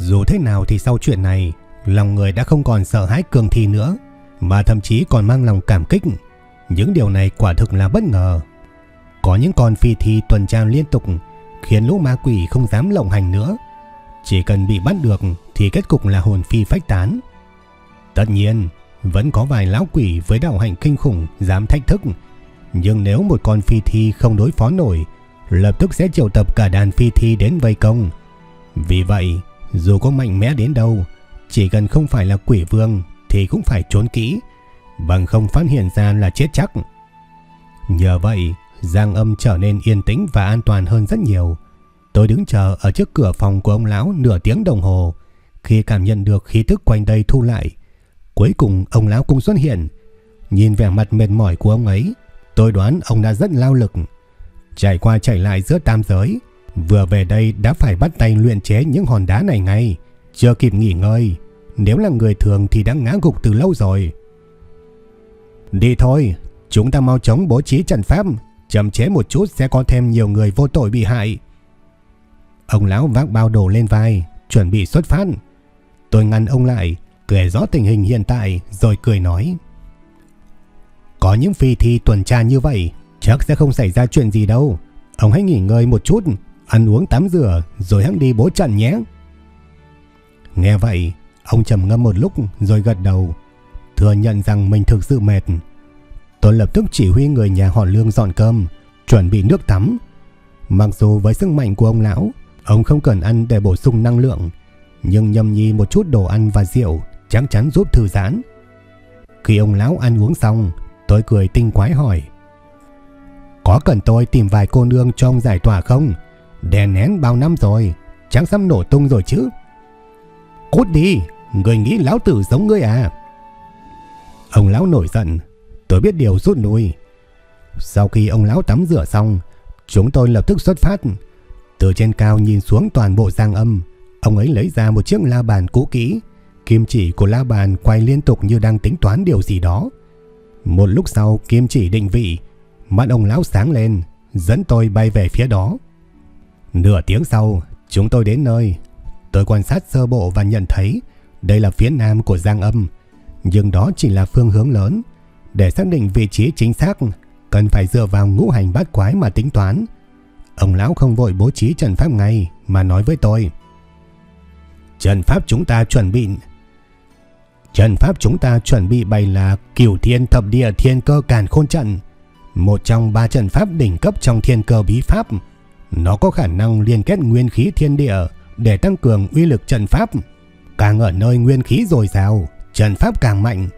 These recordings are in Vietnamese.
Dù thế nào thì sau chuyện này, lòng người đã không còn sợ hãi cường thi nữa, mà thậm chí còn mang lòng cảm kích. Những điều này quả thực là bất ngờ. Có những con phi thi tuần tra liên tục, khiến lũ ma quỷ không dám lộng hành nữa. Chỉ cần bị bắt được thì kết cục là hồn phi phách tán. Tất nhiên, vẫn có vài lão quỷ với đạo hành kinh khủng dám thách thức. Nhưng nếu một con phi thi không đối phó nổi, lập tức sẽ triệu tập cả đàn phi thi đến vây công. Vì vậy, dù có mạnh mẽ đến đâu, chỉ cần không phải là quỷ vương thì cũng phải trốn kỹ, bằng không phát hiện ra là chết chắc. Nhờ vậy, Giang âm trở nên yên tĩnh và an toàn hơn rất nhiều. Tôi đứng chờ ở trước cửa phòng của ông lão nửa tiếng đồng hồ. Khi cảm nhận được khí tức quanh đây thu lại, cuối cùng ông lão cũng xuất hiện. Nhìn vẻ mặt mệt mỏi của ông ấy, tôi đoán ông đã rất lao lực. trải qua chảy lại giữa tam giới, Vừa về đây đã phải bắt tay luyện chế những hòn đá này ngay. Chưa kịp nghỉ ngơi. Nếu là người thường thì đã ngã gục từ lâu rồi. Đi thôi. Chúng ta mau chống bố trí trận pháp. Chậm chế một chút sẽ có thêm nhiều người vô tội bị hại. Ông lão vác bao đồ lên vai. Chuẩn bị xuất phát. Tôi ngăn ông lại. Kể rõ tình hình hiện tại. Rồi cười nói. Có những phi thi tuần tra như vậy. Chắc sẽ không xảy ra chuyện gì đâu. Ông hãy nghỉ ngơi một chút ăn uống tắm rửa rồi hãng đi bố trận nhé. Nghe vậy, ông trầm ngâm một lúc rồi gật đầu, thừa nhận rằng mình thực sự mệt. Tôi lập tức chỉ huy người nhà họ Lương dọn cơm, chuẩn bị nước tắm. Mặc dù với sức mạnh của ông lão, ông không cần ăn để bổ sung năng lượng, nhưng nhâm nhi một chút đồ ăn và rượu chắc chắn giúp thư giãn. Khi ông lão ăn uống xong, tôi cười tinh quái hỏi. Có cần tôi tìm vài cô nương cho ông giải tỏa không? Đè nén bao năm rồi Chẳng sắp nổ tung rồi chứ. Cút đi, Người nghĩ lão tử giống ngươi à? Ông lão nổi giận, Tôi biết điều rút lui. Sau khi ông lão tắm rửa xong, Chúng tôi lập tức xuất phát. Từ trên cao nhìn xuống toàn bộ giang âm, Ông ấy lấy ra một chiếc la bàn cũ kỹ. Kim chỉ của la bàn quay liên tục như đang tính toán điều gì đó. Một lúc sau, kim chỉ định vị, Mắt ông lão sáng lên, Dẫn tôi bay về phía đó. Nửa tiếng sau, chúng tôi đến nơi. Tôi quan sát sơ bộ và nhận thấy đây là phía nam của Giang Âm, nhưng đó chỉ là phương hướng lớn. Để xác định vị trí chính xác, cần phải dựa vào ngũ hành bát quái mà tính toán. Ông lão không vội bố trí trận pháp ngay mà nói với tôi. Trận pháp chúng ta chuẩn bị Trận pháp chúng ta chuẩn bị bày là Cửu Thiên Thập Địa Thiên Cơ Càn Khôn Trận, một trong ba trận pháp đỉnh cấp trong Thiên Cơ Bí Pháp. Nó có khả năng liên kết nguyên khí thiên địa để tăng cường uy lực trận pháp. Càng ở nơi nguyên khí dồi dào, trận pháp càng mạnh.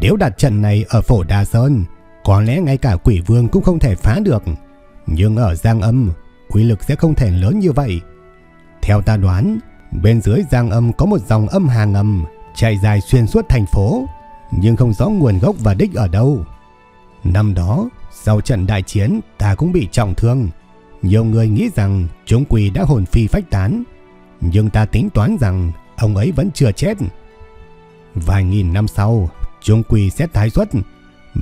Nếu đặt trận này ở phổ Đà Sơn, có lẽ ngay cả quỷ vương cũng không thể phá được. Nhưng ở Giang Âm, uy lực sẽ không thể lớn như vậy. Theo ta đoán, bên dưới Giang Âm có một dòng âm hà ngầm chạy dài xuyên suốt thành phố, nhưng không rõ nguồn gốc và đích ở đâu. Năm đó, sau trận đại chiến, ta cũng bị trọng thương, nhiều người nghĩ rằng chúng quỷ đã hồn phi phách tán, nhưng ta tính toán rằng ông ấy vẫn chưa chết. Vài nghìn năm sau, chúng quỳ sẽ tái xuất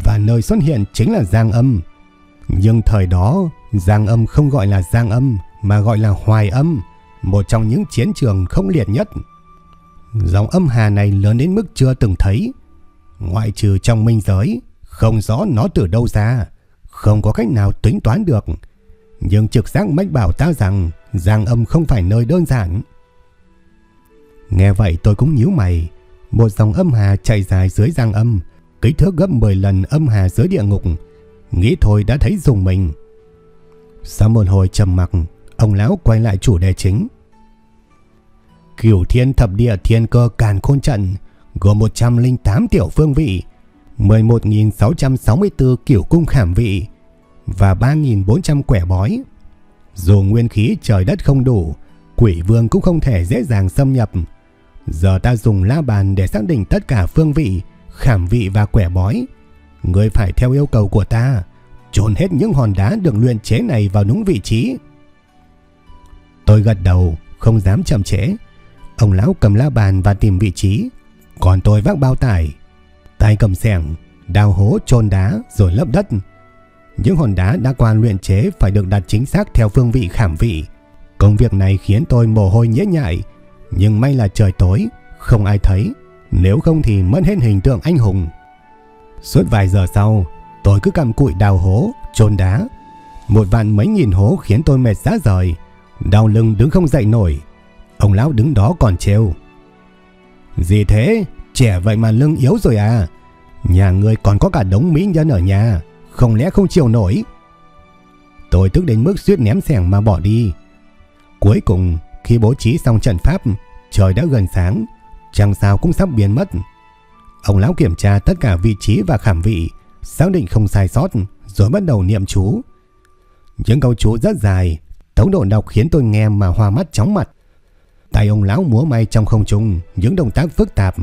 và nơi xuất hiện chính là Giang Âm. Nhưng thời đó, Giang Âm không gọi là Giang Âm mà gọi là Hoài Âm, một trong những chiến trường không liệt nhất. Dòng âm hà này lớn đến mức chưa từng thấy, ngoại trừ trong minh giới, không rõ nó từ đâu ra, không có cách nào tính toán được. Nhưng trực giác mách bảo ta rằng Giang Âm không phải nơi đơn giản. Nghe vậy tôi cũng nhíu mày, một dòng âm hà chạy dài dưới Giang Âm, kích thước gấp 10 lần âm hà dưới địa ngục. Nghĩ thôi đã thấy dùng mình. Sau một hồi trầm mặc, ông lão quay lại chủ đề chính. Cửu thiên thập địa thiên cơ càn khôn trận gồm 108 tiểu phương vị, 11.664 kiểu cung khảm vị và 3.400 quẻ bói. Dù nguyên khí trời đất không đủ, quỷ vương cũng không thể dễ dàng xâm nhập. Giờ ta dùng la bàn để xác định tất cả phương vị, khảm vị và quẻ bói. Người phải theo yêu cầu của ta, trồn hết những hòn đá được luyện chế này vào đúng vị trí. Tôi gật đầu, không dám chậm trễ. Ông lão cầm la bàn và tìm vị trí, còn tôi vác bao tải, tay cầm xẻng, đào hố chôn đá rồi lấp đất. Những hòn đá đã qua luyện chế phải được đặt chính xác theo phương vị khảm vị. Công việc này khiến tôi mồ hôi nhễ nhại, nhưng may là trời tối, không ai thấy, nếu không thì mất hết hình tượng anh hùng. Suốt vài giờ sau, tôi cứ cầm cụi đào hố, chôn đá. Một vạn mấy nghìn hố khiến tôi mệt rã rời, đau lưng đứng không dậy nổi. Ông lão đứng đó còn trêu. Gì thế? Trẻ vậy mà lưng yếu rồi à? Nhà người còn có cả đống mỹ nhân ở nhà, không lẽ không chịu nổi? Tôi tức đến mức suýt ném xẻng mà bỏ đi. Cuối cùng, khi bố trí xong trận pháp, trời đã gần sáng, chẳng sao cũng sắp biến mất. Ông lão kiểm tra tất cả vị trí và khảm vị, xác định không sai sót, rồi bắt đầu niệm chú. Những câu chú rất dài, tốc độ đọc khiến tôi nghe mà hoa mắt chóng mặt. Tay ông lão múa may trong không trung, những động tác phức tạp.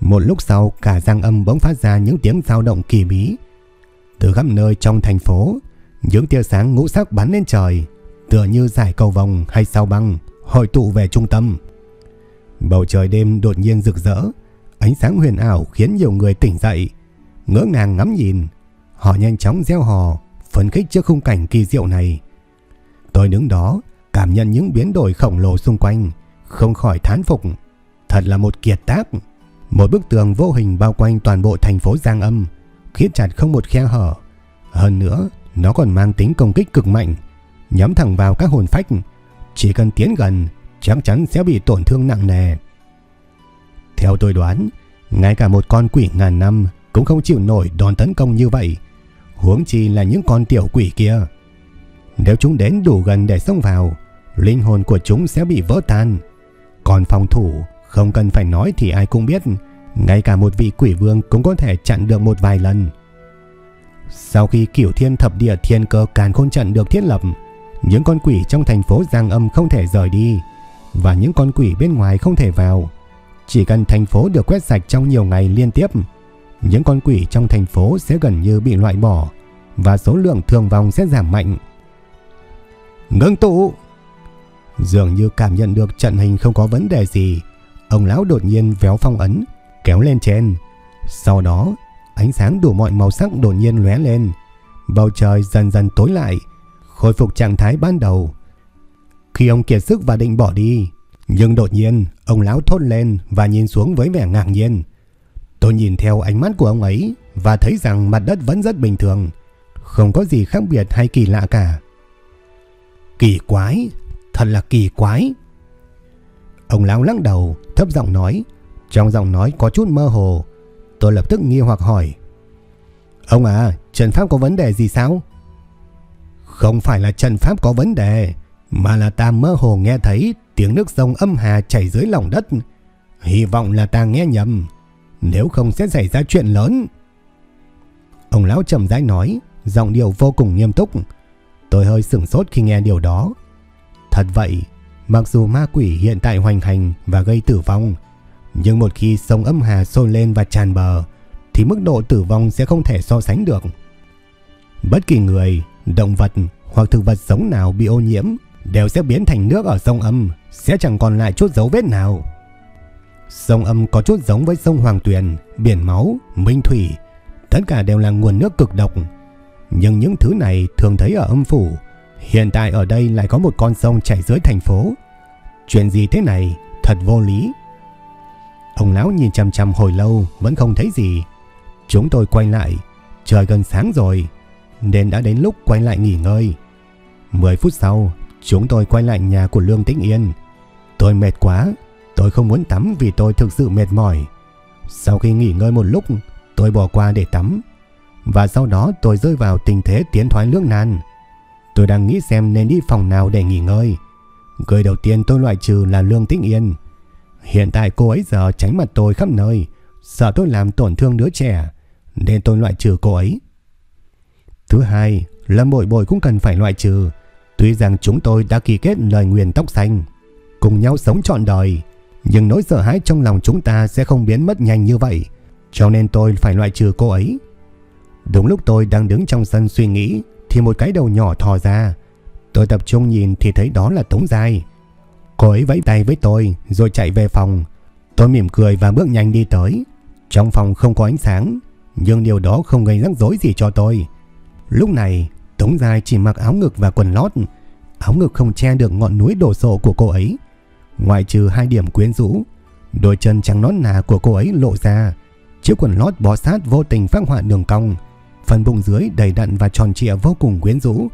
Một lúc sau, cả giang âm bỗng phát ra những tiếng dao động kỳ bí. Từ khắp nơi trong thành phố, những tia sáng ngũ sắc bắn lên trời, tựa như giải cầu vòng hay sao băng, hội tụ về trung tâm. Bầu trời đêm đột nhiên rực rỡ, ánh sáng huyền ảo khiến nhiều người tỉnh dậy, ngỡ ngàng ngắm nhìn. Họ nhanh chóng gieo hò, phấn khích trước khung cảnh kỳ diệu này. Tôi đứng đó, cảm nhận những biến đổi khổng lồ xung quanh, không khỏi thán phục. Thật là một kiệt tác. Một bức tường vô hình bao quanh toàn bộ thành phố Giang Âm, khiến chặt không một khe hở. Hơn nữa, nó còn mang tính công kích cực mạnh, nhắm thẳng vào các hồn phách. Chỉ cần tiến gần, chắc chắn sẽ bị tổn thương nặng nề. Theo tôi đoán, ngay cả một con quỷ ngàn năm cũng không chịu nổi đòn tấn công như vậy. Huống chi là những con tiểu quỷ kia. Nếu chúng đến đủ gần để xông vào, linh hồn của chúng sẽ bị vỡ tan. Còn phòng thủ, không cần phải nói thì ai cũng biết, ngay cả một vị quỷ vương cũng có thể chặn được một vài lần. Sau khi kiểu thiên thập địa thiên cơ càn khôn trận được thiết lập, những con quỷ trong thành phố Giang Âm không thể rời đi, và những con quỷ bên ngoài không thể vào. Chỉ cần thành phố được quét sạch trong nhiều ngày liên tiếp, những con quỷ trong thành phố sẽ gần như bị loại bỏ, và số lượng thương vong sẽ giảm mạnh. Ngưng tụ! Dường như cảm nhận được trận hình không có vấn đề gì, ông lão đột nhiên véo phong ấn, kéo lên trên. Sau đó, ánh sáng đủ mọi màu sắc đột nhiên lóe lên, bầu trời dần dần tối lại, khôi phục trạng thái ban đầu. Khi ông kiệt sức và định bỏ đi, nhưng đột nhiên ông lão thốt lên và nhìn xuống với vẻ ngạc nhiên. Tôi nhìn theo ánh mắt của ông ấy và thấy rằng mặt đất vẫn rất bình thường, không có gì khác biệt hay kỳ lạ cả. Kỳ quái, thật là kỳ quái. Ông lão lắc đầu, thấp giọng nói, trong giọng nói có chút mơ hồ. Tôi lập tức nghi hoặc hỏi. Ông à, trần pháp có vấn đề gì sao? Không phải là trần pháp có vấn đề, mà là ta mơ hồ nghe thấy tiếng nước sông âm hà chảy dưới lòng đất. Hy vọng là ta nghe nhầm, nếu không sẽ xảy ra chuyện lớn. Ông lão trầm rãi nói, giọng điệu vô cùng nghiêm túc. Tôi hơi sửng sốt khi nghe điều đó. Thật vậy, mặc dù ma quỷ hiện tại hoành hành và gây tử vong, nhưng một khi sông âm hà sôi lên và tràn bờ, thì mức độ tử vong sẽ không thể so sánh được. Bất kỳ người, động vật hoặc thực vật sống nào bị ô nhiễm đều sẽ biến thành nước ở sông âm, sẽ chẳng còn lại chút dấu vết nào. Sông âm có chút giống với sông Hoàng Tuyền, biển máu, minh thủy. Tất cả đều là nguồn nước cực độc. Nhưng những thứ này thường thấy ở âm phủ. Hiện tại ở đây lại có một con sông chảy dưới thành phố. Chuyện gì thế này? Thật vô lý. Ông lão nhìn chằm chằm hồi lâu vẫn không thấy gì. Chúng tôi quay lại. Trời gần sáng rồi. Nên đã đến lúc quay lại nghỉ ngơi. 10 phút sau, chúng tôi quay lại nhà của Lương Tĩnh Yên. Tôi mệt quá. Tôi không muốn tắm vì tôi thực sự mệt mỏi. Sau khi nghỉ ngơi một lúc, tôi bỏ qua để tắm. Và sau đó tôi rơi vào tình thế tiến thoái lưỡng nan. Tôi đang nghĩ xem nên đi phòng nào để nghỉ ngơi. Người đầu tiên tôi loại trừ là Lương Tĩnh Yên. Hiện tại cô ấy giờ tránh mặt tôi khắp nơi, sợ tôi làm tổn thương đứa trẻ, nên tôi loại trừ cô ấy. Thứ hai, Lâm Bội Bội cũng cần phải loại trừ, tuy rằng chúng tôi đã ký kết lời nguyền tóc xanh, cùng nhau sống trọn đời, nhưng nỗi sợ hãi trong lòng chúng ta sẽ không biến mất nhanh như vậy, cho nên tôi phải loại trừ cô ấy. Đúng lúc tôi đang đứng trong sân suy nghĩ thì một cái đầu nhỏ thò ra. Tôi tập trung nhìn thì thấy đó là Tống Giai. Cô ấy vẫy tay với tôi rồi chạy về phòng. Tôi mỉm cười và bước nhanh đi tới. Trong phòng không có ánh sáng, nhưng điều đó không gây rắc rối gì cho tôi. Lúc này, Tống Giai chỉ mặc áo ngực và quần lót. Áo ngực không che được ngọn núi đổ sộ của cô ấy. Ngoài trừ hai điểm quyến rũ, đôi chân trắng nón nà của cô ấy lộ ra. Chiếc quần lót bó sát vô tình phát họa đường cong. Phần bụng dưới đầy đặn và tròn trịa vô cùng quyến rũ.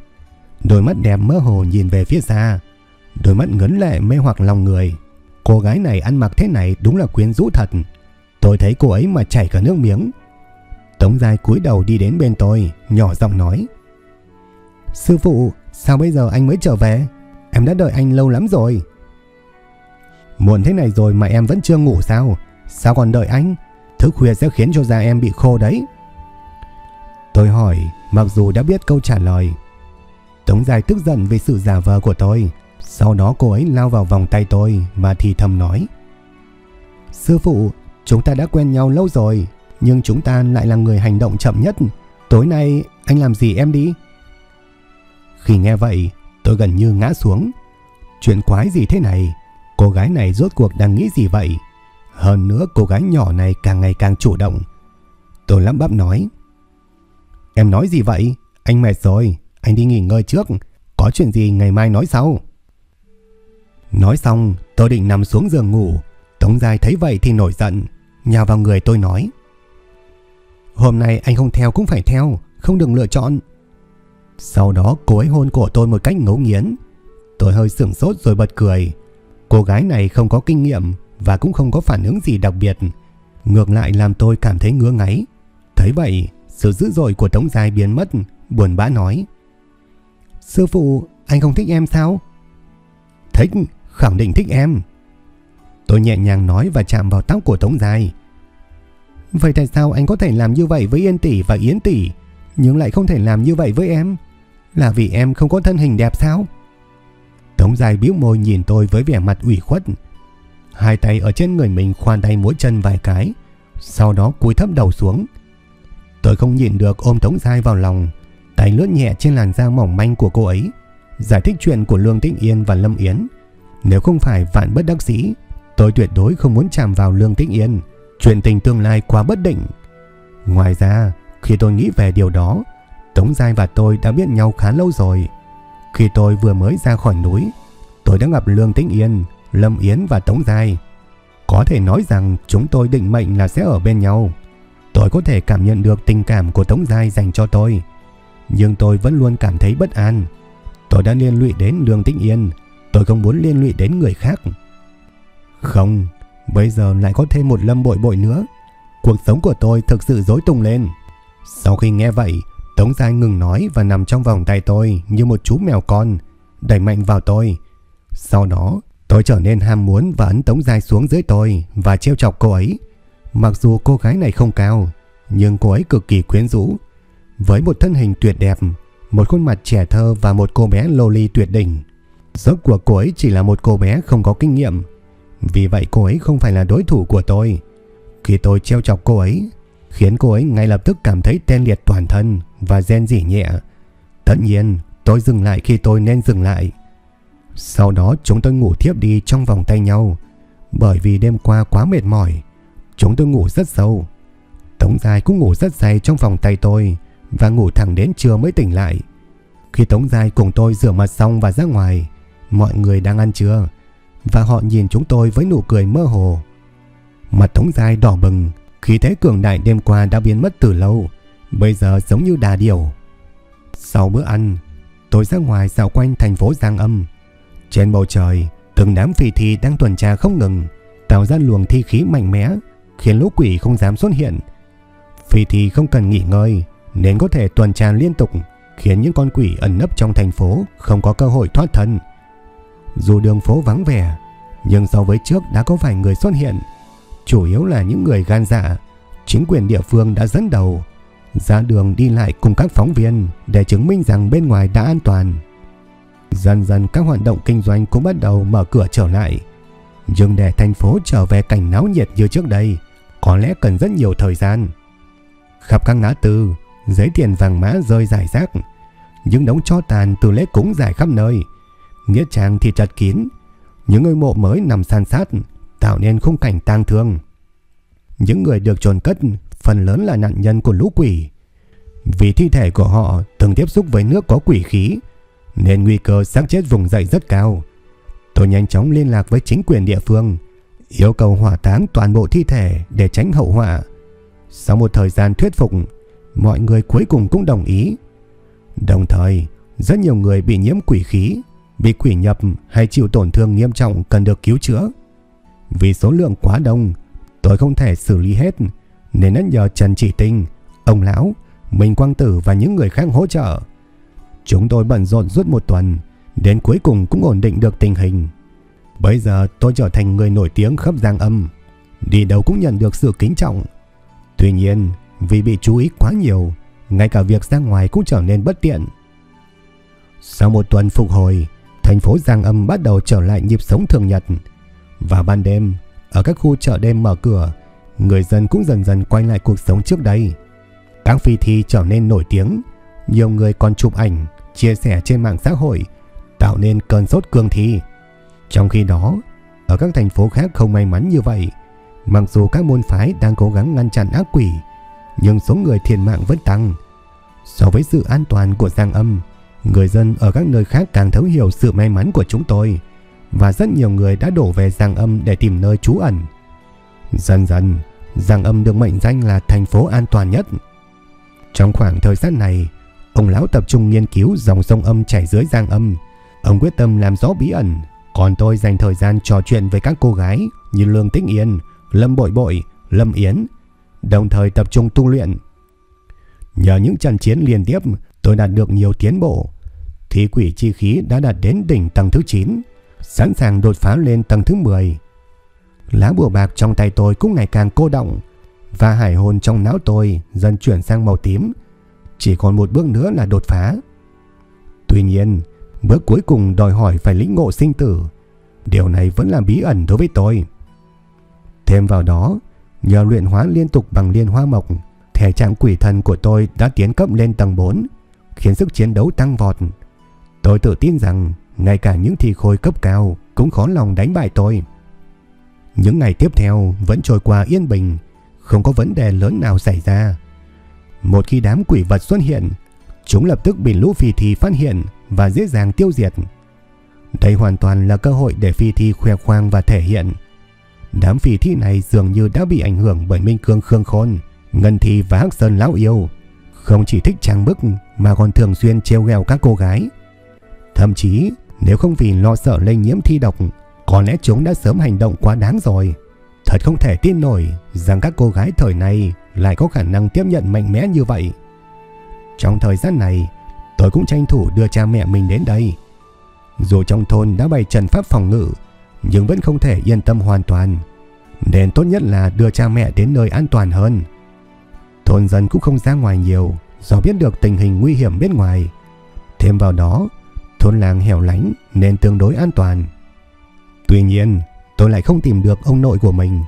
Đôi mắt đẹp mơ hồ nhìn về phía xa. Đôi mắt ngấn lệ mê hoặc lòng người. Cô gái này ăn mặc thế này đúng là quyến rũ thật. Tôi thấy cô ấy mà chảy cả nước miếng. Tống Giai cúi đầu đi đến bên tôi, nhỏ giọng nói. Sư phụ, sao bây giờ anh mới trở về? Em đã đợi anh lâu lắm rồi. Muộn thế này rồi mà em vẫn chưa ngủ sao? Sao còn đợi anh? Thức khuya sẽ khiến cho da em bị khô đấy. Tôi hỏi, mặc dù đã biết câu trả lời. Tống Giai tức giận vì sự giả vờ của tôi. Sau đó cô ấy lao vào vòng tay tôi và thì thầm nói. Sư phụ, chúng ta đã quen nhau lâu rồi, nhưng chúng ta lại là người hành động chậm nhất. Tối nay anh làm gì em đi? Khi nghe vậy, tôi gần như ngã xuống. Chuyện quái gì thế này? Cô gái này rốt cuộc đang nghĩ gì vậy? Hơn nữa cô gái nhỏ này càng ngày càng chủ động. Tôi lắp bắp nói. Em nói gì vậy? Anh mệt rồi, anh đi nghỉ ngơi trước. Có chuyện gì ngày mai nói sau. Nói xong, tôi định nằm xuống giường ngủ. Tống Giai thấy vậy thì nổi giận, nhào vào người tôi nói. Hôm nay anh không theo cũng phải theo, không đừng lựa chọn. Sau đó cô ấy hôn cổ tôi một cách ngấu nghiến. Tôi hơi sửng sốt rồi bật cười. Cô gái này không có kinh nghiệm và cũng không có phản ứng gì đặc biệt. Ngược lại làm tôi cảm thấy ngứa ngáy. Thấy vậy, sự dữ dội của Tống Giai biến mất, buồn bã nói. Sư phụ, anh không thích em sao? Thích, khẳng định thích em. Tôi nhẹ nhàng nói và chạm vào tóc của Tống Giai. Vậy tại sao anh có thể làm như vậy với Yên Tỷ và Yến Tỷ, nhưng lại không thể làm như vậy với em? Là vì em không có thân hình đẹp sao? Tống Giai bĩu môi nhìn tôi với vẻ mặt ủy khuất. Hai tay ở trên người mình khoan tay múa chân vài cái, sau đó cúi thấp đầu xuống. Tôi không nhìn được ôm Tống Giai vào lòng, tay lướt nhẹ trên làn da mỏng manh của cô ấy, giải thích chuyện của Lương Tĩnh Yên và Lâm Yến. Nếu không phải vạn bất đắc sĩ, tôi tuyệt đối không muốn chạm vào Lương Tĩnh Yên. Chuyện tình tương lai quá bất định. Ngoài ra, khi tôi nghĩ về điều đó, Tống Giai và tôi đã biết nhau khá lâu rồi. Khi tôi vừa mới ra khỏi núi, tôi đã gặp Lương Tĩnh Yên, Lâm Yến và Tống Giai. Có thể nói rằng chúng tôi định mệnh là sẽ ở bên nhau. Tôi có thể cảm nhận được tình cảm của Tống Giai dành cho tôi. Nhưng tôi vẫn luôn cảm thấy bất an. Tôi đã liên lụy đến Lương Tĩnh Yên. Tôi không muốn liên lụy đến người khác. Không, bây giờ lại có thêm một lâm bội bội nữa. Cuộc sống của tôi thực sự rối tung lên. Sau khi nghe vậy, Tống Giai ngừng nói và nằm trong vòng tay tôi như một chú mèo con, đẩy mạnh vào tôi. Sau đó, tôi trở nên ham muốn và ấn Tống Giai xuống dưới tôi và treo chọc cô ấy. Mặc dù cô gái này không cao, nhưng cô ấy cực kỳ quyến rũ. Với một thân hình tuyệt đẹp, một khuôn mặt trẻ thơ và một cô bé loli tuyệt đỉnh. Rốt cuộc cô ấy chỉ là một cô bé không có kinh nghiệm. Vì vậy cô ấy không phải là đối thủ của tôi. Khi tôi treo chọc cô ấy, khiến cô ấy ngay lập tức cảm thấy tê liệt toàn thân và gen dỉ nhẹ. Tất nhiên, tôi dừng lại khi tôi nên dừng lại. Sau đó chúng tôi ngủ thiếp đi trong vòng tay nhau. Bởi vì đêm qua quá mệt mỏi, chúng tôi ngủ rất sâu. Tống Giai cũng ngủ rất say trong vòng tay tôi và ngủ thẳng đến trưa mới tỉnh lại. Khi Tống Giai cùng tôi rửa mặt xong và ra ngoài, mọi người đang ăn trưa và họ nhìn chúng tôi với nụ cười mơ hồ. Mặt thống dài đỏ bừng, khí thế cường đại đêm qua đã biến mất từ lâu, bây giờ giống như đà điểu. Sau bữa ăn, tôi ra ngoài dạo quanh thành phố Giang Âm. Trên bầu trời, từng đám phi thi đang tuần tra không ngừng, tạo ra luồng thi khí mạnh mẽ, khiến lũ quỷ không dám xuất hiện. phi thi không cần nghỉ ngơi, nên có thể tuần tra liên tục, khiến những con quỷ ẩn nấp trong thành phố không có cơ hội thoát thân. Dù đường phố vắng vẻ, nhưng so với trước đã có vài người xuất hiện, chủ yếu là những người gan dạ. Chính quyền địa phương đã dẫn đầu, ra đường đi lại cùng các phóng viên để chứng minh rằng bên ngoài đã an toàn. Dần dần các hoạt động kinh doanh cũng bắt đầu mở cửa trở lại. Nhưng để thành phố trở về cảnh náo nhiệt như trước đây, có lẽ cần rất nhiều thời gian. Khắp các ngã tư, giấy tiền vàng mã rơi rải rác, những đống cho tàn từ lễ cúng dài khắp nơi. Nghĩa trang thì chật kín, những ngôi mộ mới nằm san sát, tạo nên khung cảnh tang thương. Những người được chôn cất phần lớn là nạn nhân của lũ quỷ. Vì thi thể của họ từng tiếp xúc với nước có quỷ khí, nên nguy cơ xác chết vùng dậy rất cao. Tôi nhanh chóng liên lạc với chính quyền địa phương, yêu cầu hỏa táng toàn bộ thi thể để tránh hậu họa. Sau một thời gian thuyết phục, mọi người cuối cùng cũng đồng ý. Đồng thời, rất nhiều người bị nhiễm quỷ khí, bị quỷ nhập hay chịu tổn thương nghiêm trọng cần được cứu chữa. Vì số lượng quá đông, tôi không thể xử lý hết, nên đã nhờ Trần Chỉ Tinh, ông Lão, Minh Quang Tử và những người khác hỗ trợ. Chúng tôi bận rộn suốt một tuần, đến cuối cùng cũng ổn định được tình hình. Bây giờ tôi trở thành người nổi tiếng khắp Giang Âm, đi đâu cũng nhận được sự kính trọng. Tuy nhiên, vì bị chú ý quá nhiều, ngay cả việc ra ngoài cũng trở nên bất tiện. Sau một tuần phục hồi, thành phố Giang Âm bắt đầu trở lại nhịp sống thường nhật. Và ban đêm, ở các khu chợ đêm mở cửa, người dân cũng dần dần quay lại cuộc sống trước đây. Các phi thi trở nên nổi tiếng, nhiều người còn chụp ảnh, chia sẻ trên mạng xã hội, tạo nên cơn sốt cương thi. Trong khi đó, ở các thành phố khác không may mắn như vậy, mặc dù các môn phái đang cố gắng ngăn chặn ác quỷ, nhưng số người thiệt mạng vẫn tăng. So với sự an toàn của Giang Âm, người dân ở các nơi khác càng thấu hiểu sự may mắn của chúng tôi và rất nhiều người đã đổ về Giang Âm để tìm nơi trú ẩn. Dần dần, Giang Âm được mệnh danh là thành phố an toàn nhất. Trong khoảng thời gian này, ông lão tập trung nghiên cứu dòng sông âm chảy dưới Giang Âm. Ông quyết tâm làm rõ bí ẩn, còn tôi dành thời gian trò chuyện với các cô gái như Lương Tĩnh Yên, Lâm Bội Bội, Lâm Yến, đồng thời tập trung tu luyện. Nhờ những trận chiến liên tiếp, tôi đạt được nhiều tiến bộ. Thí quỷ chi khí đã đạt đến đỉnh tầng thứ 9, sẵn sàng đột phá lên tầng thứ 10. Lá bùa bạc trong tay tôi cũng ngày càng cô động và hải hồn trong não tôi dần chuyển sang màu tím. Chỉ còn một bước nữa là đột phá. Tuy nhiên, bước cuối cùng đòi hỏi phải lĩnh ngộ sinh tử. Điều này vẫn là bí ẩn đối với tôi. Thêm vào đó, nhờ luyện hóa liên tục bằng liên hoa mộc, thể trạng quỷ thần của tôi đã tiến cấp lên tầng 4, khiến sức chiến đấu tăng vọt. Tôi tự tin rằng ngay cả những thi khôi cấp cao cũng khó lòng đánh bại tôi. Những ngày tiếp theo vẫn trôi qua yên bình, không có vấn đề lớn nào xảy ra. Một khi đám quỷ vật xuất hiện, chúng lập tức bị lũ phi thi phát hiện và dễ dàng tiêu diệt. Đây hoàn toàn là cơ hội để phi thi khoe khoang và thể hiện. Đám phi thi này dường như đã bị ảnh hưởng bởi Minh Cương Khương Khôn, Ngân Thi và Hắc Sơn Lão Yêu. Không chỉ thích trang bức mà còn thường xuyên treo ghẹo các cô gái. Thậm chí nếu không vì lo sợ lây nhiễm thi độc, có lẽ chúng đã sớm hành động quá đáng rồi. Thật không thể tin nổi rằng các cô gái thời này lại có khả năng tiếp nhận mạnh mẽ như vậy. Trong thời gian này, tôi cũng tranh thủ đưa cha mẹ mình đến đây. Dù trong thôn đã bày trần pháp phòng ngự, nhưng vẫn không thể yên tâm hoàn toàn. Nên tốt nhất là đưa cha mẹ đến nơi an toàn hơn. Thôn dân cũng không ra ngoài nhiều do biết được tình hình nguy hiểm bên ngoài. Thêm vào đó, thôn làng hẻo lánh nên tương đối an toàn. Tuy nhiên, tôi lại không tìm được ông nội của mình.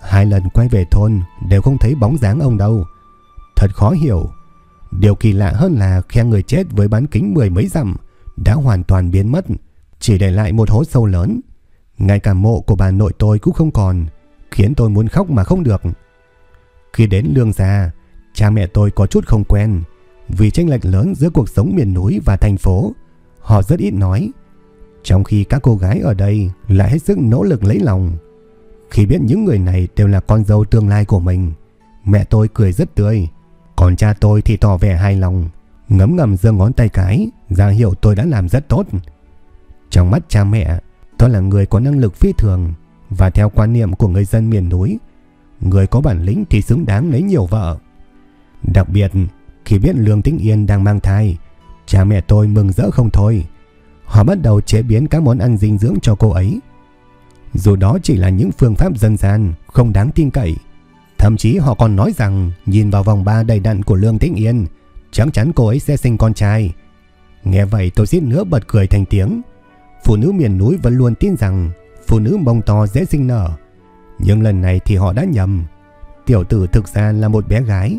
Hai lần quay về thôn đều không thấy bóng dáng ông đâu. Thật khó hiểu. Điều kỳ lạ hơn là khe người chết với bán kính mười mấy dặm đã hoàn toàn biến mất, chỉ để lại một hố sâu lớn. Ngay cả mộ của bà nội tôi cũng không còn, khiến tôi muốn khóc mà không được. Khi đến lương gia, cha mẹ tôi có chút không quen, vì tranh lệch lớn giữa cuộc sống miền núi và thành phố, họ rất ít nói. Trong khi các cô gái ở đây lại hết sức nỗ lực lấy lòng. Khi biết những người này đều là con dâu tương lai của mình, mẹ tôi cười rất tươi, còn cha tôi thì tỏ vẻ hài lòng, ngấm ngầm giơ ngón tay cái, ra hiệu tôi đã làm rất tốt. Trong mắt cha mẹ, tôi là người có năng lực phi thường và theo quan niệm của người dân miền núi, người có bản lĩnh thì xứng đáng lấy nhiều vợ. Đặc biệt, khi biết Lương Tĩnh Yên đang mang thai, cha mẹ tôi mừng rỡ không thôi. Họ bắt đầu chế biến các món ăn dinh dưỡng cho cô ấy. Dù đó chỉ là những phương pháp dân gian, không đáng tin cậy. Thậm chí họ còn nói rằng nhìn vào vòng ba đầy đặn của Lương Tĩnh Yên, chắc chắn cô ấy sẽ sinh con trai. Nghe vậy tôi xít nữa bật cười thành tiếng. Phụ nữ miền núi vẫn luôn tin rằng phụ nữ mông to dễ sinh nở. Nhưng lần này thì họ đã nhầm. Tiểu tử thực ra là một bé gái.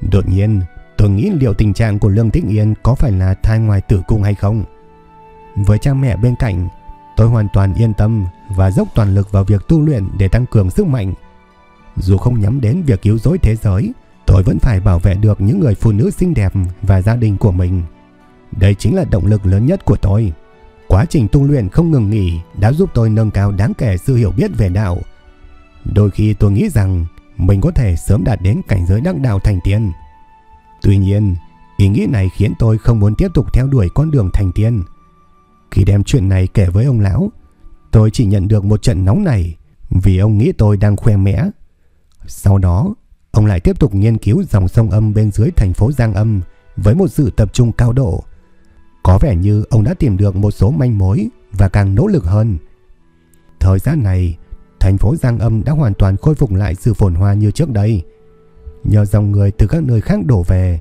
Đột nhiên, tôi nghĩ liệu tình trạng của Lương Tĩnh Yên có phải là thai ngoài tử cung hay không. Với cha mẹ bên cạnh, tôi hoàn toàn yên tâm và dốc toàn lực vào việc tu luyện để tăng cường sức mạnh. Dù không nhắm đến việc cứu rỗi thế giới, tôi vẫn phải bảo vệ được những người phụ nữ xinh đẹp và gia đình của mình. Đây chính là động lực lớn nhất của tôi. Quá trình tu luyện không ngừng nghỉ đã giúp tôi nâng cao đáng kể sự hiểu biết về đạo. Đôi khi tôi nghĩ rằng mình có thể sớm đạt đến cảnh giới đắc đạo thành tiên. Tuy nhiên, ý nghĩ này khiến tôi không muốn tiếp tục theo đuổi con đường thành tiên. Khi đem chuyện này kể với ông lão, tôi chỉ nhận được một trận nóng này vì ông nghĩ tôi đang khoe mẽ. Sau đó, ông lại tiếp tục nghiên cứu dòng sông âm bên dưới thành phố Giang Âm với một sự tập trung cao độ. Có vẻ như ông đã tìm được một số manh mối và càng nỗ lực hơn. Thời gian này, thành phố Giang Âm đã hoàn toàn khôi phục lại sự phồn hoa như trước đây. Nhờ dòng người từ các nơi khác đổ về,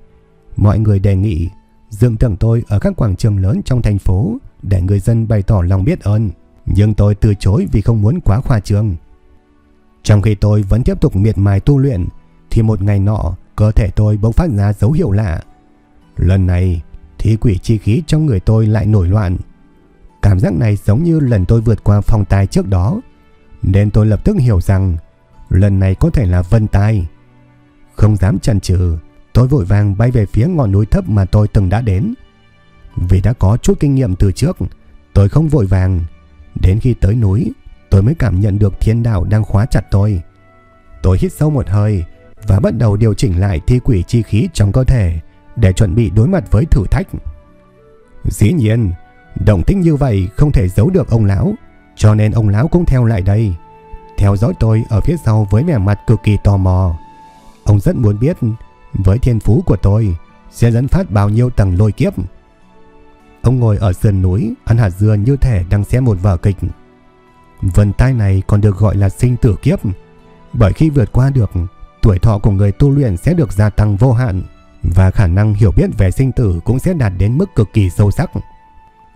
mọi người đề nghị dựng tượng tôi ở các quảng trường lớn trong thành phố để người dân bày tỏ lòng biết ơn, nhưng tôi từ chối vì không muốn quá khoa trương. Trong khi tôi vẫn tiếp tục miệt mài tu luyện, thì một ngày nọ, cơ thể tôi bỗng phát ra dấu hiệu lạ. Lần này, thì quỷ chi khí trong người tôi lại nổi loạn. Cảm giác này giống như lần tôi vượt qua phong tài trước đó, nên tôi lập tức hiểu rằng lần này có thể là vân tai. Không dám chần chừ, tôi vội vàng bay về phía ngọn núi thấp mà tôi từng đã đến. Vì đã có chút kinh nghiệm từ trước, tôi không vội vàng. Đến khi tới núi, tôi mới cảm nhận được thiên đạo đang khóa chặt tôi. Tôi hít sâu một hơi và bắt đầu điều chỉnh lại thi quỷ chi khí trong cơ thể để chuẩn bị đối mặt với thử thách. Dĩ nhiên, động tĩnh như vậy không thể giấu được ông lão, cho nên ông lão cũng theo lại đây. Theo dõi tôi ở phía sau với vẻ mặt cực kỳ tò mò. Ông rất muốn biết với thiên phú của tôi sẽ dẫn phát bao nhiêu tầng lôi kiếp. Ông ngồi ở sườn núi ăn hạt dưa như thể đang xem một vở kịch. Vân tai này còn được gọi là sinh tử kiếp bởi khi vượt qua được tuổi thọ của người tu luyện sẽ được gia tăng vô hạn và khả năng hiểu biết về sinh tử cũng sẽ đạt đến mức cực kỳ sâu sắc,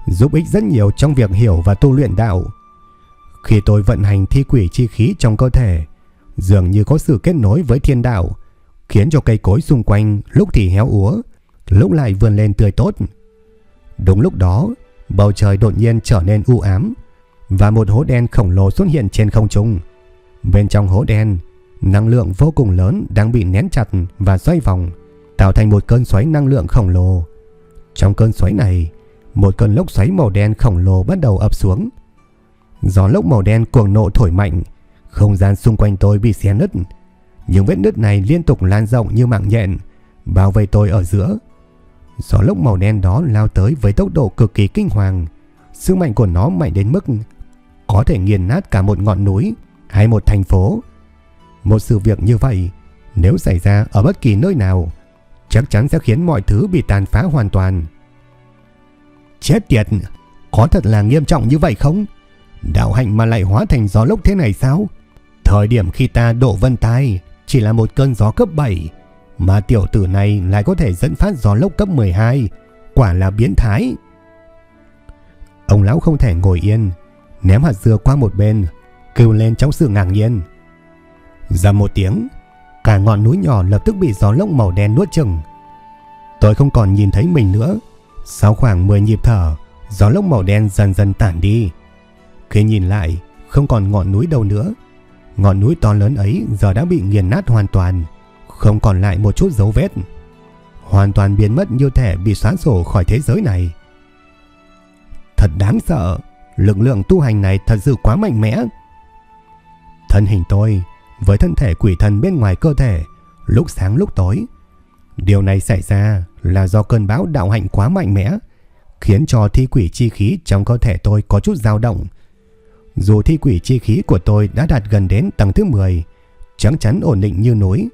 giúp ích rất nhiều trong việc hiểu và tu luyện đạo. Khi tôi vận hành thi quỷ chi khí trong cơ thể, dường như có sự kết nối với thiên đạo, khiến cho cây cối xung quanh lúc thì héo úa, lúc lại vươn lên tươi tốt. Đúng lúc đó, bầu trời đột nhiên trở nên u ám và một hố đen khổng lồ xuất hiện trên không trung. Bên trong hố đen, năng lượng vô cùng lớn đang bị nén chặt và xoay vòng, tạo thành một cơn xoáy năng lượng khổng lồ. Trong cơn xoáy này, một cơn lốc xoáy màu đen khổng lồ bắt đầu ập xuống. Gió lốc màu đen cuồng nộ thổi mạnh, không gian xung quanh tôi bị xé nứt. Những vết nứt này liên tục lan rộng như mạng nhện, bao vây tôi ở giữa. Gió lốc màu đen đó lao tới với tốc độ cực kỳ kinh hoàng. Sức mạnh của nó mạnh đến mức có thể nghiền nát cả một ngọn núi hay một thành phố. Một sự việc như vậy, nếu xảy ra ở bất kỳ nơi nào, chắc chắn sẽ khiến mọi thứ bị tàn phá hoàn toàn. Chết tiệt, có thật là nghiêm trọng như vậy không? Đạo hạnh mà lại hóa thành gió lốc thế này sao? Thời điểm khi ta độ vân tai chỉ là một cơn gió cấp 7, mà tiểu tử này lại có thể dẫn phát gió lốc cấp 12, quả là biến thái. Ông lão không thể ngồi yên, ném hạt dưa qua một bên, kêu lên trong sự ngạc nhiên. Ra một tiếng, cả ngọn núi nhỏ lập tức bị gió lốc màu đen nuốt chừng. Tôi không còn nhìn thấy mình nữa. Sau khoảng 10 nhịp thở, gió lốc màu đen dần dần tản đi. Khi nhìn lại, không còn ngọn núi đâu nữa. Ngọn núi to lớn ấy giờ đã bị nghiền nát hoàn toàn, không còn lại một chút dấu vết. Hoàn toàn biến mất như thể bị xóa sổ khỏi thế giới này. Thật đáng sợ, lực lượng tu hành này thật sự quá mạnh mẽ. Thân hình tôi, với thân thể quỷ thần bên ngoài cơ thể, lúc sáng lúc tối. Điều này xảy ra là do cơn bão đạo hạnh quá mạnh mẽ, khiến cho thi quỷ chi khí trong cơ thể tôi có chút dao động. Dù thi quỷ chi khí của tôi đã đạt gần đến tầng thứ 10, chắc chắn ổn định như núi,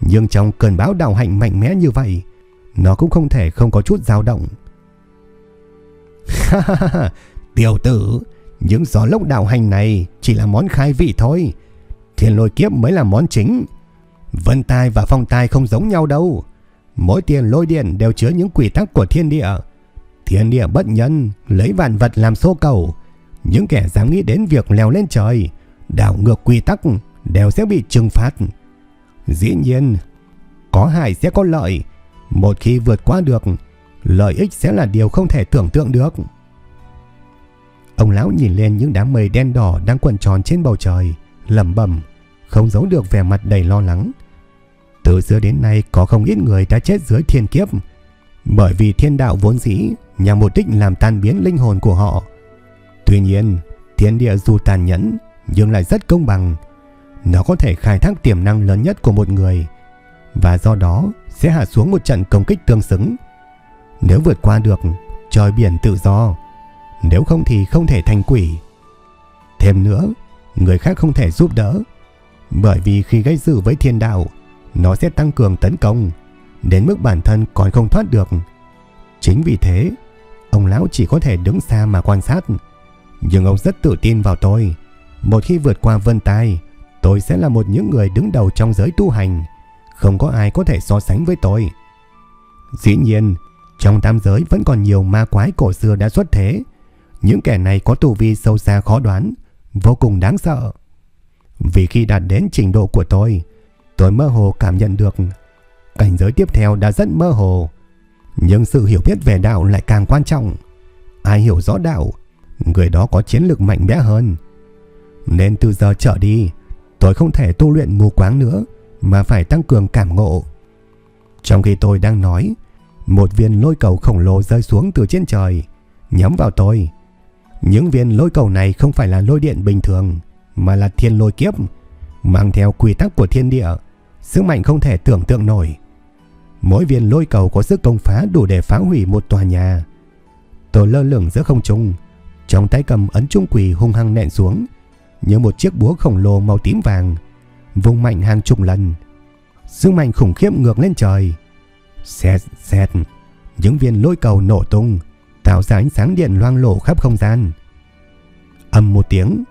nhưng trong cơn bão đạo hạnh mạnh mẽ như vậy, nó cũng không thể không có chút dao động. Ha ha tiểu tử, những gió lốc đạo hành này chỉ là món khai vị thôi. Thiên lôi kiếp mới là món chính. Vân tai và phong tai không giống nhau đâu. Mỗi tiền lôi điện đều chứa những quy tắc của thiên địa. Thiên địa bất nhân, lấy vạn vật làm số cầu. Những kẻ dám nghĩ đến việc leo lên trời, đảo ngược quy tắc đều sẽ bị trừng phạt. Dĩ nhiên, có hại sẽ có lợi. Một khi vượt qua được, lợi ích sẽ là điều không thể tưởng tượng được. Ông lão nhìn lên những đám mây đen đỏ đang quẩn tròn trên bầu trời, lẩm bẩm, không giấu được vẻ mặt đầy lo lắng. Từ xưa đến nay có không ít người đã chết dưới thiên kiếp, bởi vì thiên đạo vốn dĩ nhằm mục đích làm tan biến linh hồn của họ. Tuy nhiên, thiên địa dù tàn nhẫn nhưng lại rất công bằng. Nó có thể khai thác tiềm năng lớn nhất của một người và do đó sẽ hạ xuống một trận công kích tương xứng. Nếu vượt qua được, trời biển tự do, nếu không thì không thể thành quỷ. Thêm nữa, người khác không thể giúp đỡ, bởi vì khi gây sự với thiên đạo, nó sẽ tăng cường tấn công, đến mức bản thân còn không thoát được. Chính vì thế, ông lão chỉ có thể đứng xa mà quan sát. Nhưng ông rất tự tin vào tôi. Một khi vượt qua vân tai, tôi sẽ là một những người đứng đầu trong giới tu hành. Không có ai có thể so sánh với tôi. Dĩ nhiên, trong tam giới vẫn còn nhiều ma quái cổ xưa đã xuất thế. Những kẻ này có tu vi sâu xa khó đoán, vô cùng đáng sợ. Vì khi đạt đến trình độ của tôi, tôi mơ hồ cảm nhận được cảnh giới tiếp theo đã rất mơ hồ. Nhưng sự hiểu biết về đạo lại càng quan trọng. Ai hiểu rõ đạo, người đó có chiến lược mạnh mẽ hơn. Nên từ giờ trở đi, tôi không thể tu luyện mù quáng nữa, mà phải tăng cường cảm ngộ. Trong khi tôi đang nói, một viên lôi cầu khổng lồ rơi xuống từ trên trời, nhắm vào tôi. Những viên lôi cầu này không phải là lôi điện bình thường, mà là thiên lôi kiếp, mang theo quy tắc của thiên địa, sức mạnh không thể tưởng tượng nổi. Mỗi viên lôi cầu có sức công phá đủ để phá hủy một tòa nhà. Tôi lơ lửng giữa không trung, trong tay cầm ấn trung quỷ hung hăng nện xuống, như một chiếc búa khổng lồ màu tím vàng, vùng mạnh hàng chục lần. Sức mạnh khủng khiếp ngược lên trời. Xẹt xẹt, những viên lôi cầu nổ tung, tạo ra ánh sáng điện loang lổ khắp không gian. Âm một tiếng,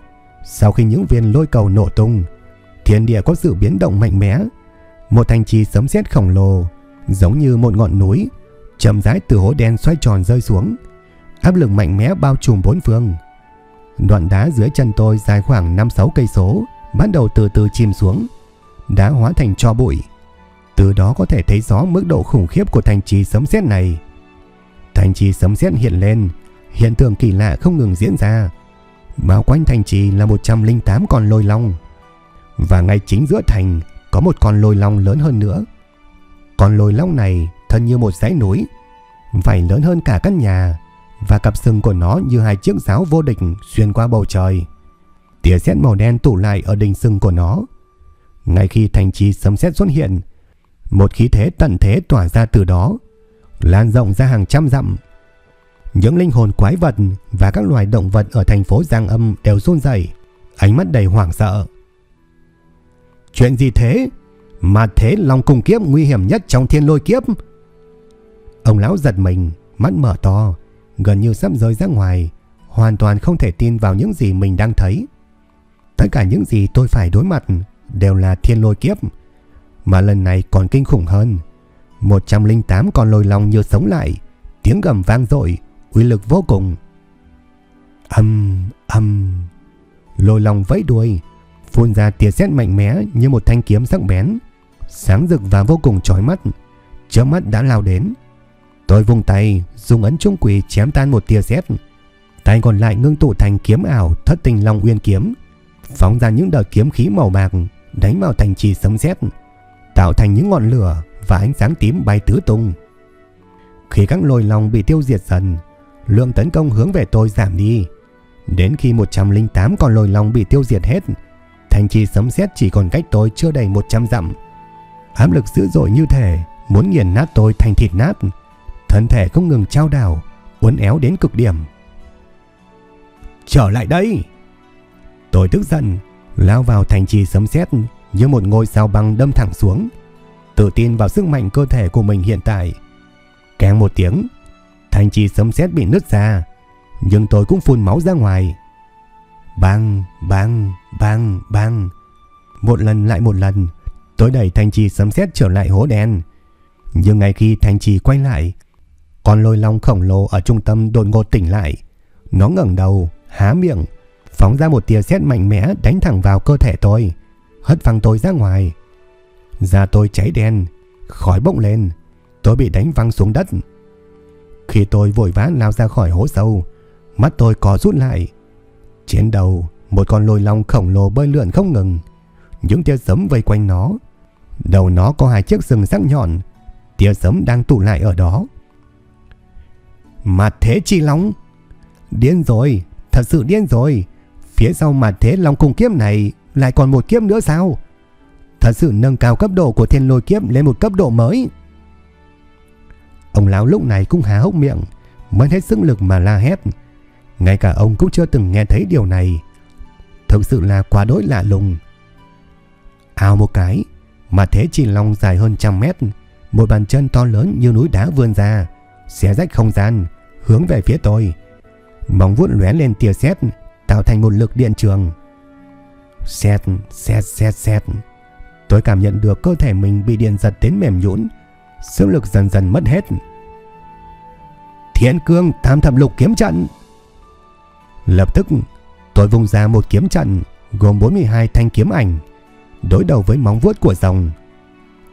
sau khi những viên lôi cầu nổ tung, thiên địa có sự biến động mạnh mẽ. Một thành trì sấm sét khổng lồ, giống như một ngọn núi, chậm rãi từ hố đen xoay tròn rơi xuống. Áp lực mạnh mẽ bao trùm bốn phương. Đoạn đá dưới chân tôi dài khoảng 5-6 cây số, bắt đầu từ từ chìm xuống, đá hóa thành tro bụi. Từ đó có thể thấy rõ mức độ khủng khiếp của thành trì sấm sét này. Thành trì sấm sét hiện lên, hiện tượng kỳ lạ không ngừng diễn ra. Bao quanh thành trì là 108 con lôi long. Và ngay chính giữa thành có một con lôi long lớn hơn nữa. Con lôi long này thân như một dãy núi, vảy lớn hơn cả căn nhà và cặp sừng của nó như hai chiếc giáo vô địch xuyên qua bầu trời. Tia sét màu đen tụ lại ở đỉnh sừng của nó. Ngay khi thành trì sấm sét xuất hiện, một khí thế tận thế tỏa ra từ đó, lan rộng ra hàng trăm dặm. Những linh hồn quái vật và các loài động vật ở thành phố Giang Âm đều run rẩy, ánh mắt đầy hoảng sợ. Chuyện gì thế? Mà thế lòng cùng kiếp nguy hiểm nhất trong thiên lôi kiếp. Ông lão giật mình, mắt mở to, gần như sắp rơi ra ngoài, hoàn toàn không thể tin vào những gì mình đang thấy. Tất cả những gì tôi phải đối mặt đều là thiên lôi kiếp, mà lần này còn kinh khủng hơn. 108 con lôi long như sống lại, tiếng gầm vang dội, uy lực vô cùng. Âm, âm, lôi long vẫy đuôi, phun ra tia sét mạnh mẽ như một thanh kiếm sắc bén, sáng rực và vô cùng chói mắt, chớp mắt đã lao đến. Tôi vung tay, dùng ấn trung quỷ chém tan một tia sét. Tay còn lại ngưng tụ thành kiếm ảo thất tình long uyên kiếm, phóng ra những đợt kiếm khí màu bạc đánh vào thành trì sấm sét, tạo thành những ngọn lửa và ánh sáng tím bay tứ tung. Khi các lôi long bị tiêu diệt dần, lượng tấn công hướng về tôi giảm đi. Đến khi 108 con lôi long bị tiêu diệt hết, thành trì sấm sét chỉ còn cách tôi chưa đầy 100 dặm. Áp lực dữ dội như thể muốn nghiền nát tôi thành thịt nát, thân thể không ngừng trao đảo, uốn éo đến cực điểm. Trở lại đây! Tôi tức giận, lao vào thành trì sấm sét như một ngôi sao băng đâm thẳng xuống, tự tin vào sức mạnh cơ thể của mình hiện tại. Càng một tiếng, thành trì sấm sét bị nứt ra, nhưng tôi cũng phun máu ra ngoài. Bang, bang, bang, bang. Một lần lại một lần, tôi đẩy thành trì sấm sét trở lại hố đen. Nhưng ngay khi thành trì quay lại, con lôi long khổng lồ ở trung tâm đột ngột tỉnh lại. Nó ngẩng đầu, há miệng, phóng ra một tia sét mạnh mẽ đánh thẳng vào cơ thể tôi, hất văng tôi ra ngoài. Da tôi cháy đen, khói bốc lên, tôi bị đánh văng xuống đất. Khi tôi vội vã lao ra khỏi hố sâu, mắt tôi có rút lại. Trên đầu, một con lôi long khổng lồ bơi lượn không ngừng. Những tia sấm vây quanh nó. Đầu nó có hai chiếc sừng sắc nhọn. Tia sấm đang tụ lại ở đó. Mặt thế chi long. Điên rồi, thật sự điên rồi. Phía sau mặt thế long cùng kiếp này lại còn một kiếp nữa sao? Thật sự nâng cao cấp độ của thiên lôi kiếp lên một cấp độ mới. Ông lão lúc này cũng há hốc miệng, mất hết sức lực mà la hét. Ngay cả ông cũng chưa từng nghe thấy điều này. Thực sự là quá đối lạ lùng. ao một cái, mà thế chỉ long dài hơn trăm mét, một bàn chân to lớn như núi đá vươn ra, xé rách không gian, hướng về phía tôi. Móng vuốt lóe lên tia sét, tạo thành một lực điện trường. Sét, sét, sét, sét. Tôi cảm nhận được cơ thể mình bị điện giật đến mềm nhũn, sức lực dần dần mất hết. Thiên cương tam thập lục kiếm trận. Lập tức, tôi vùng ra một kiếm trận gồm 42 thanh kiếm ảnh, đối đầu với móng vuốt của rồng.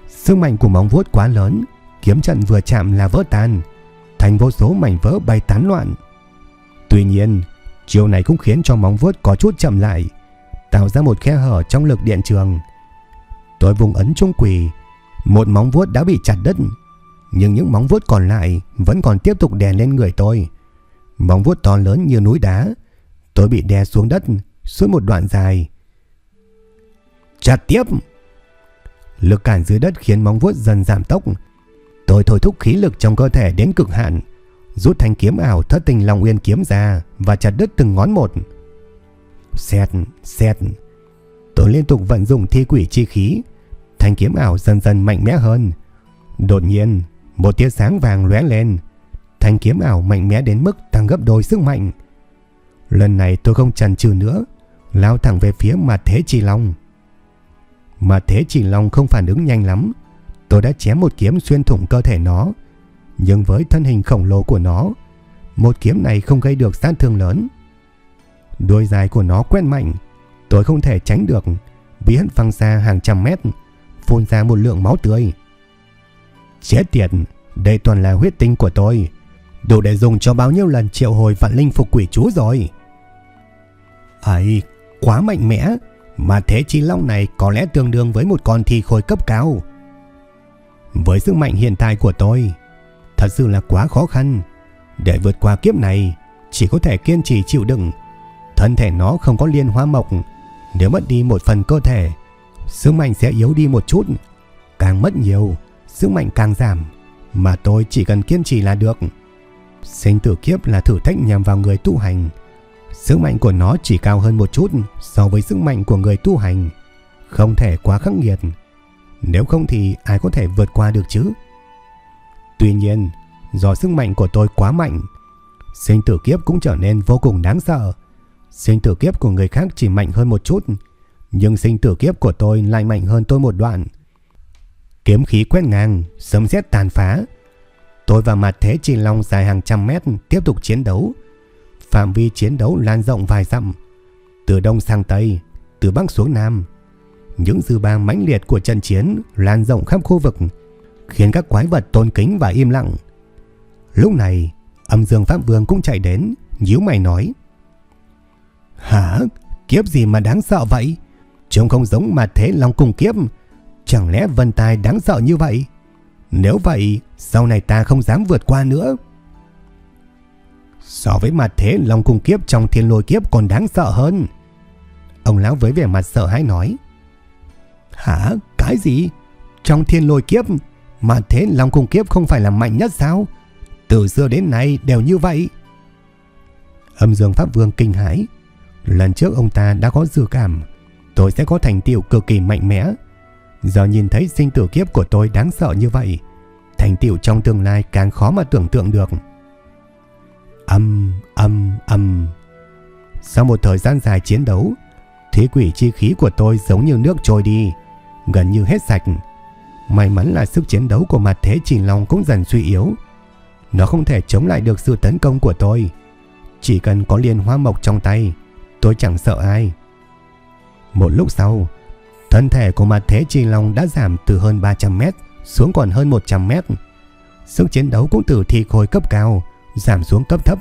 Sức mạnh của móng vuốt quá lớn, kiếm trận vừa chạm là vỡ tan, thành vô số mảnh vỡ bay tán loạn. Tuy nhiên, chiều này cũng khiến cho móng vuốt có chút chậm lại, tạo ra một khe hở trong lực điện trường. Tôi vùng ấn trung quỷ, một móng vuốt đã bị chặt đứt, nhưng những móng vuốt còn lại vẫn còn tiếp tục đè lên người tôi. Móng vuốt to lớn như núi đá, tôi bị đè xuống đất suốt một đoạn dài. Chặt tiếp! Lực cản dưới đất khiến móng vuốt dần giảm tốc. Tôi thôi thúc khí lực trong cơ thể đến cực hạn, rút thanh kiếm ảo thất tình long uyên kiếm ra và chặt đứt từng ngón một. Xẹt, xẹt. Tôi liên tục vận dụng thi quỷ chi khí, thanh kiếm ảo dần dần mạnh mẽ hơn. Đột nhiên, một tia sáng vàng lóe lên, thanh kiếm ảo mạnh mẽ đến mức tăng gấp đôi sức mạnh. Lần này tôi không chần chừ nữa, lao thẳng về phía mặt thế chỉ long. Mà thế chỉ long không phản ứng nhanh lắm, tôi đã chém một kiếm xuyên thủng cơ thể nó. Nhưng với thân hình khổng lồ của nó, một kiếm này không gây được sát thương lớn. Đuôi dài của nó quét mạnh, tôi không thể tránh được, vì hất văng xa hàng trăm mét, phun ra một lượng máu tươi. Chết tiệt, đây toàn là huyết tinh của tôi, đủ để dùng cho bao nhiêu lần triệu hồi vạn linh phục quỷ chú rồi. Ấy, quá mạnh mẽ, mà thế chi long này có lẽ tương đương với một con thi khôi cấp cao. Với sức mạnh hiện tại của tôi, thật sự là quá khó khăn. Để vượt qua kiếp này, chỉ có thể kiên trì chịu đựng. Thân thể nó không có liên hoa mộc, nếu mất đi một phần cơ thể, sức mạnh sẽ yếu đi một chút. Càng mất nhiều, sức mạnh càng giảm, mà tôi chỉ cần kiên trì là được. Sinh tử kiếp là thử thách nhằm vào người tu hành. Sức mạnh của nó chỉ cao hơn một chút so với sức mạnh của người tu hành. Không thể quá khắc nghiệt. Nếu không thì ai có thể vượt qua được chứ? Tuy nhiên, do sức mạnh của tôi quá mạnh, sinh tử kiếp cũng trở nên vô cùng đáng sợ. Sinh tử kiếp của người khác chỉ mạnh hơn một chút, nhưng sinh tử kiếp của tôi lại mạnh hơn tôi một đoạn. Kiếm khí quét ngang, sấm sét tàn phá. Tôi và mặt thế chi long dài hàng trăm mét tiếp tục chiến đấu. Phạm vi chiến đấu lan rộng vài dặm. Từ đông sang tây, từ bắc xuống nam. Những dư ba mãnh liệt của trận chiến lan rộng khắp khu vực, khiến các quái vật tôn kính và im lặng. Lúc này, âm dương Pháp Vương cũng chạy đến, nhíu mày nói. Hả? Kiếp gì mà đáng sợ vậy? Trông không giống mà thế Long cùng kiếp. Chẳng lẽ vân tài đáng sợ như vậy? Nếu vậy, sau này ta không dám vượt qua nữa. So với mặt thế Long cung kiếp trong thiên lôi kiếp còn đáng sợ hơn. Ông lão với vẻ mặt sợ hãi nói. Hả? Cái gì? Trong thiên lôi kiếp, mà thế Long cung kiếp không phải là mạnh nhất sao? Từ xưa đến nay đều như vậy. Âm dương Pháp Vương kinh hãi. Lần trước ông ta đã có dự cảm tôi sẽ có thành tựu cực kỳ mạnh mẽ. Giờ nhìn thấy sinh tử kiếp của tôi đáng sợ như vậy, thành tựu trong tương lai càng khó mà tưởng tượng được. Âm, âm, âm. Sau một thời gian dài chiến đấu, thế quỷ chi khí của tôi giống như nước trôi đi, gần như hết sạch. May mắn là sức chiến đấu của mặt thế trình long cũng dần suy yếu. Nó không thể chống lại được sự tấn công của tôi. Chỉ cần có liên hoa mộc trong tay, tôi chẳng sợ ai. Một lúc sau, thân thể của mặt thế trình long đã giảm từ hơn 300 mét xuống còn hơn 100 mét. Sức chiến đấu cũng từ thị khối cấp cao giảm xuống cấp thấp,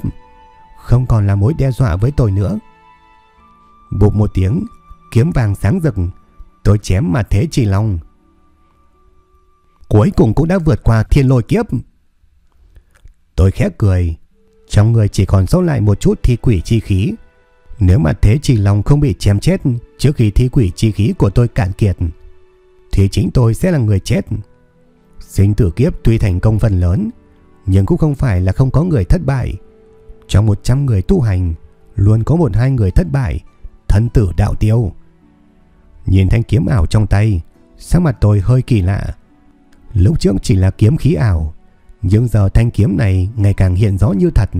không còn là mối đe dọa với tôi nữa. Bụp một tiếng, kiếm vàng sáng rực, tôi chém mà thế trì long. Cuối cùng cũng đã vượt qua thiên lôi kiếp. Tôi khẽ cười, trong người chỉ còn sót lại một chút thi quỷ chi khí. Nếu mà thế trì long không bị chém chết trước khi thi quỷ chi khí của tôi cạn kiệt, thì chính tôi sẽ là người chết. Sinh tử kiếp tuy thành công phần lớn, nhưng cũng không phải là không có người thất bại. Trong 100 người tu hành, luôn có một hai người thất bại, thân tử đạo tiêu. Nhìn thanh kiếm ảo trong tay, sắc mặt tôi hơi kỳ lạ. Lúc trước chỉ là kiếm khí ảo, nhưng giờ thanh kiếm này ngày càng hiện rõ như thật.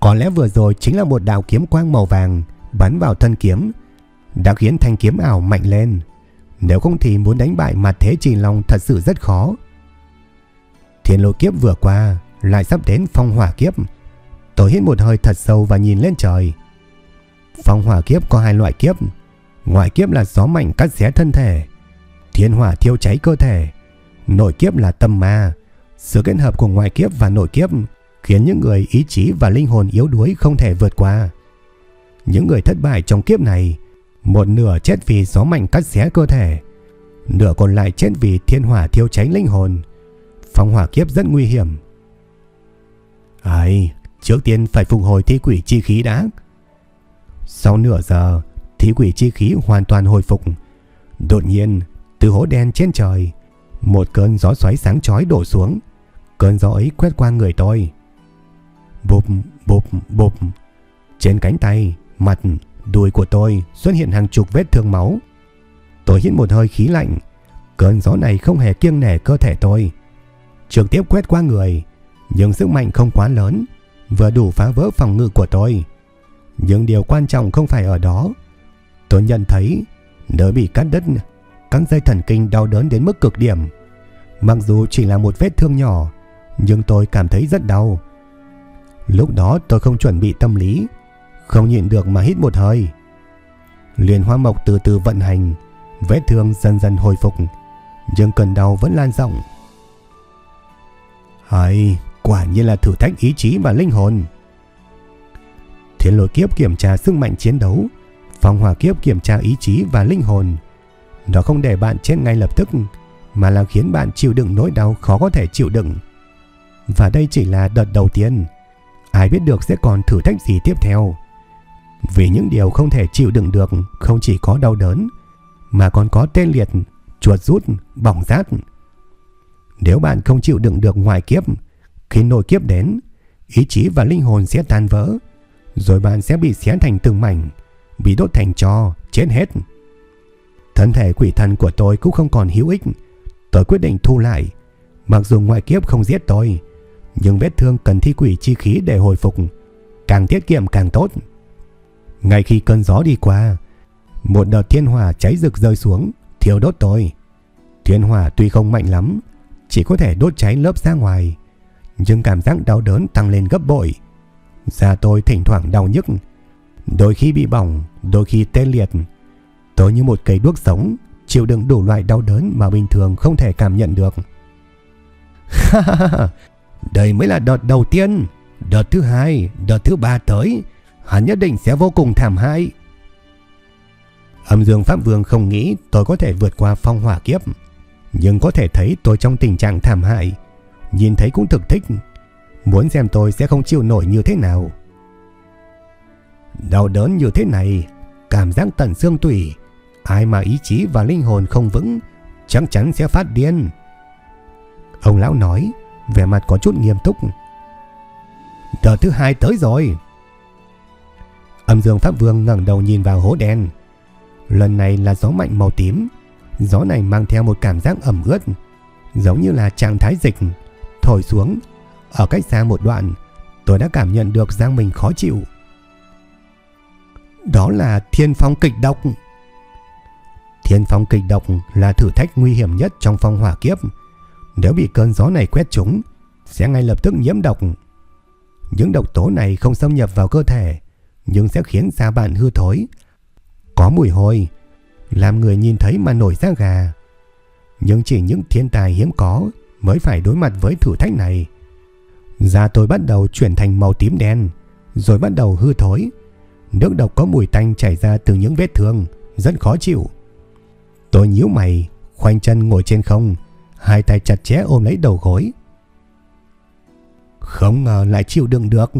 Có lẽ vừa rồi chính là một đạo kiếm quang màu vàng bắn vào thân kiếm, đã khiến thanh kiếm ảo mạnh lên. Nếu không thì muốn đánh bại mặt thế trì long thật sự rất khó. Thiên lôi kiếp vừa qua, lại sắp đến phong hỏa kiếp. Tôi hít một hơi thật sâu và nhìn lên trời. Phong hỏa kiếp có hai loại kiếp. Ngoại kiếp là gió mạnh cắt xé thân thể. Thiên hỏa thiêu cháy cơ thể. Nội kiếp là tâm ma. Sự kết hợp của ngoại kiếp và nội kiếp khiến những người ý chí và linh hồn yếu đuối không thể vượt qua. Những người thất bại trong kiếp này, một nửa chết vì gió mạnh cắt xé cơ thể, nửa còn lại chết vì thiên hỏa thiêu cháy linh hồn. Phong hỏa kiếp rất nguy hiểm. Ai, trước tiên phải phục hồi thi quỷ chi khí đã. Sau nửa giờ, thi quỷ chi khí hoàn toàn hồi phục. Đột nhiên, từ hố đen trên trời, một cơn gió xoáy sáng chói đổ xuống. Cơn gió ấy quét qua người tôi. Bụp, bụp, bụp. Trên cánh tay, mặt, đùi của tôi xuất hiện hàng chục vết thương máu. Tôi hít một hơi khí lạnh. Cơn gió này không hề kiêng nể cơ thể tôi trực tiếp quét qua người, nhưng sức mạnh không quá lớn, vừa đủ phá vỡ phòng ngự của tôi. Nhưng điều quan trọng không phải ở đó. Tôi nhận thấy nơi bị cắt đứt, các dây thần kinh đau đớn đến mức cực điểm. Mặc dù chỉ là một vết thương nhỏ, nhưng tôi cảm thấy rất đau. Lúc đó tôi không chuẩn bị tâm lý, không nhịn được mà hít một hơi. Liền hoa mộc từ từ vận hành, vết thương dần dần hồi phục, nhưng cơn đau vẫn lan rộng. Hay, quả nhiên là thử thách ý chí và linh hồn. Thiên lôi kiếp kiểm tra sức mạnh chiến đấu, phong hỏa kiếp kiểm tra ý chí và linh hồn. Nó không để bạn chết ngay lập tức, mà là khiến bạn chịu đựng nỗi đau khó có thể chịu đựng. Và đây chỉ là đợt đầu tiên. Ai biết được sẽ còn thử thách gì tiếp theo. Vì những điều không thể chịu đựng được không chỉ có đau đớn, mà còn có tê liệt, chuột rút, bỏng rát, nếu bạn không chịu đựng được ngoài kiếp, khi nội kiếp đến, ý chí và linh hồn sẽ tan vỡ, rồi bạn sẽ bị xé thành từng mảnh, bị đốt thành trò chết hết. Thân thể quỷ thần của tôi cũng không còn hữu ích. Tôi quyết định thu lại. Mặc dù ngoại kiếp không giết tôi, nhưng vết thương cần thi quỷ chi khí để hồi phục. Càng tiết kiệm càng tốt. Ngay khi cơn gió đi qua, một đợt thiên hỏa cháy rực rơi xuống, thiêu đốt tôi. Thiên hỏa tuy không mạnh lắm, chỉ có thể đốt cháy lớp da ngoài, nhưng cảm giác đau đớn tăng lên gấp bội. Da tôi thỉnh thoảng đau nhức, đôi khi bị bỏng, đôi khi tê liệt. Tôi như một cây đuốc sống, chịu đựng đủ loại đau đớn mà bình thường không thể cảm nhận được. Đây mới là đợt đầu tiên, Đợt thứ hai, đợt thứ ba tới, hắn nhất định sẽ vô cùng thảm hại. Âm Dương Pháp Vương không nghĩ tôi có thể vượt qua phong hỏa kiếp, nhưng có thể thấy tôi trong tình trạng thảm hại, nhìn thấy cũng thực thích, muốn xem tôi sẽ không chịu nổi như thế nào. Đau đớn như thế này, cảm giác tận xương tủy, ai mà ý chí và linh hồn không vững, chắc chắn sẽ phát điên. Ông lão nói, vẻ mặt có chút nghiêm túc. Đợt thứ hai tới rồi. Âm dương Pháp Vương ngẩng đầu nhìn vào hố đen. Lần này là gió mạnh màu tím. Gió này mang theo một cảm giác ẩm ướt, giống như là trạng thái dịch, thổi xuống. Ở cách xa một đoạn, tôi đã cảm nhận được giang mình khó chịu. Đó là thiên phong kịch độc. Thiên phong kịch độc là thử thách nguy hiểm nhất trong phong hỏa kiếp. Nếu bị cơn gió này quét trúng, sẽ ngay lập tức nhiễm độc. Những độc tố này không xâm nhập vào cơ thể, nhưng sẽ khiến da bạn hư thối, có mùi hôi, làm người nhìn thấy mà nổi da gà. Nhưng chỉ những thiên tài hiếm có mới phải đối mặt với thử thách này. Da tôi bắt đầu chuyển thành màu tím đen, rồi bắt đầu hư thối. Nước độc có mùi tanh chảy ra từ những vết thương, rất khó chịu. Tôi nhíu mày, khoanh chân ngồi trên không, hai tay chặt chẽ ôm lấy đầu gối. Không ngờ lại chịu đựng được.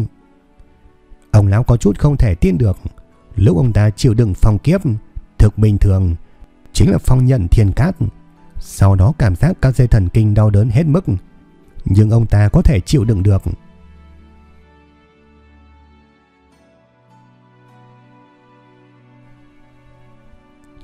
Ông lão có chút không thể tin được. Lúc ông ta chịu đựng phong kiếp, thực bình thường, chính là phong nhận thiên cát. Sau đó cảm giác các dây thần kinh đau đớn hết mức. Nhưng ông ta có thể chịu đựng được.